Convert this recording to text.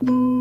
you mm.